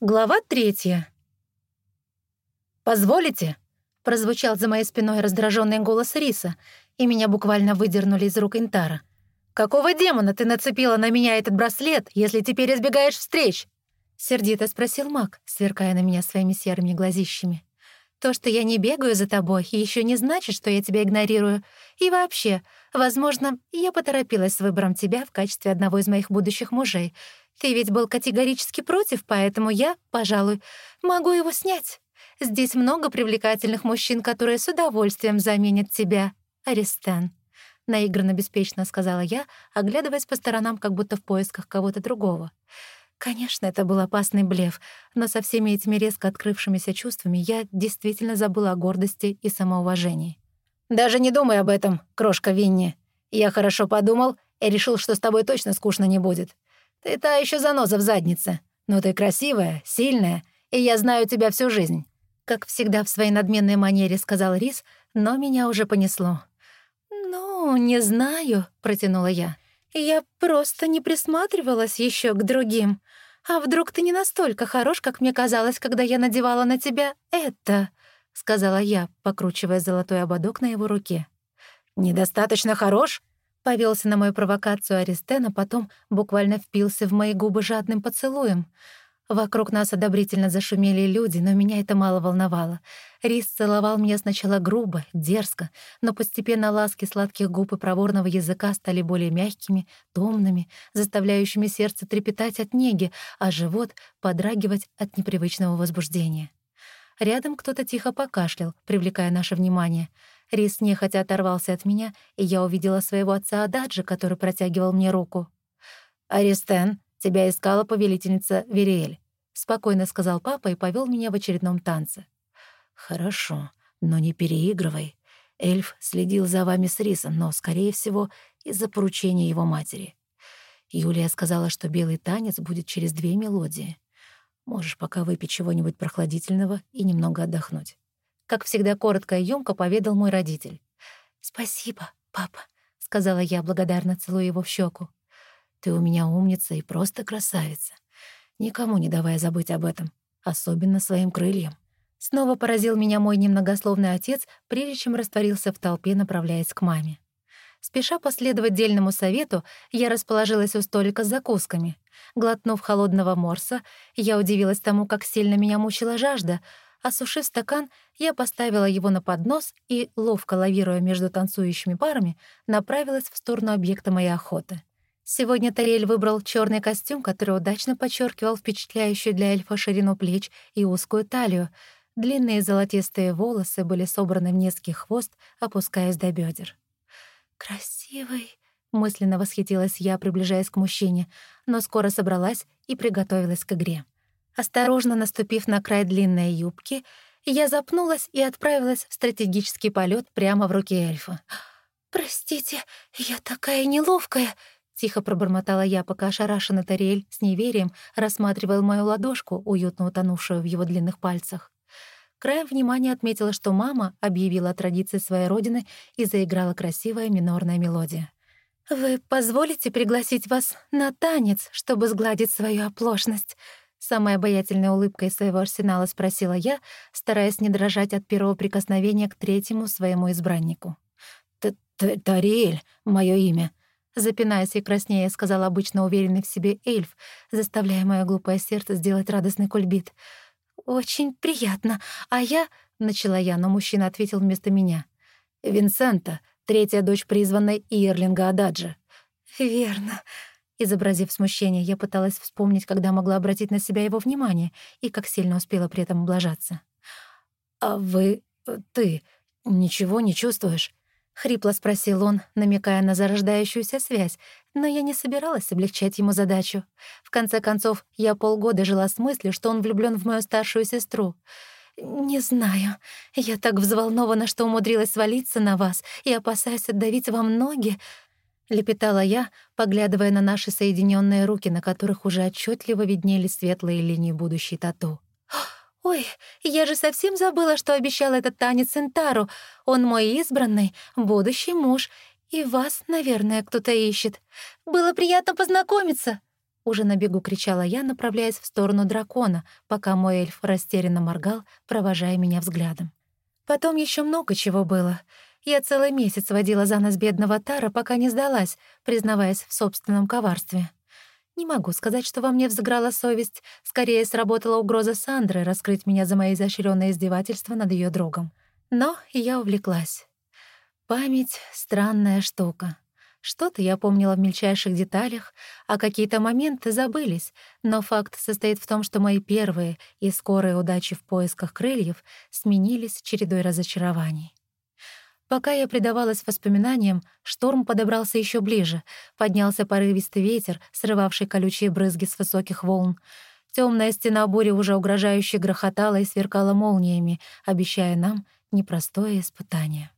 Глава третья. «Позволите?» — прозвучал за моей спиной раздраженный голос Риса, и меня буквально выдернули из рук Интара. «Какого демона ты нацепила на меня этот браслет, если теперь избегаешь встреч?» — сердито спросил маг, сверкая на меня своими серыми глазищами. «То, что я не бегаю за тобой, еще не значит, что я тебя игнорирую. И вообще, возможно, я поторопилась с выбором тебя в качестве одного из моих будущих мужей, ты ведь был категорически против, поэтому я, пожалуй, могу его снять. Здесь много привлекательных мужчин, которые с удовольствием заменят тебя, Аристен. Наигранно беспечно сказала я, оглядываясь по сторонам, как будто в поисках кого-то другого. Конечно, это был опасный блеф, но со всеми этими резко открывшимися чувствами я действительно забыла о гордости и самоуважении. «Даже не думай об этом, крошка Винни. Я хорошо подумал и решил, что с тобой точно скучно не будет. Ты та еще заноза в заднице. Но ты красивая, сильная, и я знаю тебя всю жизнь». Как всегда в своей надменной манере сказал Рис, но меня уже понесло. «Ну, не знаю», — протянула я. «Я просто не присматривалась еще к другим. А вдруг ты не настолько хорош, как мне казалось, когда я надевала на тебя это?» — сказала я, покручивая золотой ободок на его руке. «Недостаточно хорош?» Повелся на мою провокацию Аристена, потом буквально впился в мои губы жадным поцелуем. Вокруг нас одобрительно зашумели люди, но меня это мало волновало. Рис целовал меня сначала грубо, дерзко, но постепенно ласки сладких губ и проворного языка стали более мягкими, томными, заставляющими сердце трепетать от неги, а живот подрагивать от непривычного возбуждения. Рядом кто-то тихо покашлял, привлекая наше внимание — Рис нехотя оторвался от меня, и я увидела своего отца Ададжи, который протягивал мне руку. «Аристен, тебя искала повелительница Вериэль», — спокойно сказал папа и повел меня в очередном танце. «Хорошо, но не переигрывай. Эльф следил за вами с Рисом, но, скорее всего, из-за поручения его матери. Юлия сказала, что белый танец будет через две мелодии. Можешь пока выпить чего-нибудь прохладительного и немного отдохнуть как всегда коротко и ёмко поведал мой родитель. «Спасибо, папа», — сказала я, благодарно целуя его в щеку. «Ты у меня умница и просто красавица. Никому не давай забыть об этом, особенно своим крыльям». Снова поразил меня мой немногословный отец, прежде чем растворился в толпе, направляясь к маме. Спеша последовать дельному совету, я расположилась у столика с закусками. Глотнув холодного морса, я удивилась тому, как сильно меня мучила жажда — Осушив стакан, я поставила его на поднос и, ловко лавируя между танцующими парами, направилась в сторону объекта моей охоты. Сегодня Тарель выбрал черный костюм, который удачно подчеркивал впечатляющую для эльфа ширину плеч и узкую талию. Длинные золотистые волосы были собраны в низкий хвост, опускаясь до бедер. «Красивый!» — мысленно восхитилась я, приближаясь к мужчине, но скоро собралась и приготовилась к игре. Осторожно наступив на край длинной юбки, я запнулась и отправилась в стратегический полет прямо в руки эльфа. «Простите, я такая неловкая», — тихо пробормотала я, пока ошарашенный Тариэль с неверием рассматривал мою ладошку, уютно утонувшую в его длинных пальцах. Краем внимания отметила, что мама объявила о традиции своей родины и заиграла красивая минорная мелодия. «Вы позволите пригласить вас на танец, чтобы сгладить свою оплошность?» Самой обаятельной улыбкой своего арсенала спросила я, стараясь не дрожать от первого прикосновения к третьему своему избраннику. «Тариэль, мое имя», — запинаясь и краснея, сказал обычно уверенный в себе эльф, заставляя мое глупое сердце сделать радостный кульбит. «Очень приятно. А я...» — начала я, но мужчина ответил вместо меня. «Винсента, третья дочь призванной Иерлинга Ададжа». «Верно», Изобразив смущение, я пыталась вспомнить, когда могла обратить на себя его внимание и как сильно успела при этом облажаться. «А вы... Э, ты... ничего не чувствуешь?» — хрипло спросил он, намекая на зарождающуюся связь, но я не собиралась облегчать ему задачу. В конце концов, я полгода жила с мыслью, что он влюблён в мою старшую сестру. «Не знаю. Я так взволнована, что умудрилась свалиться на вас и опасаюсь отдавить вам ноги», — лепетала я, поглядывая на наши соединенные руки, на которых уже отчетливо виднелись светлые линии будущей тату. «Ой, я же совсем забыла, что обещала этот танец Интару. Он мой избранный, будущий муж, и вас, наверное, кто-то ищет. Было приятно познакомиться». Уже на бегу кричала я, направляясь в сторону дракона, пока мой эльф растерянно моргал, провожая меня взглядом. Потом еще много чего было. Я целый месяц водила за нос бедного Тара, пока не сдалась, признаваясь в собственном коварстве. Не могу сказать, что во мне взыграла совесть. Скорее сработала угроза Сандры раскрыть меня за мои изощренные издевательства над ее другом. Но я увлеклась. Память — странная штука. Что-то я помнила в мельчайших деталях, а какие-то моменты забылись, но факт состоит в том, что мои первые и скорые удачи в поисках крыльев сменились чередой разочарований. Пока я предавалась воспоминаниям, шторм подобрался еще ближе, поднялся порывистый ветер, срывавший колючие брызги с высоких волн. Темная стена бури уже угрожающе грохотала и сверкала молниями, обещая нам непростое испытание.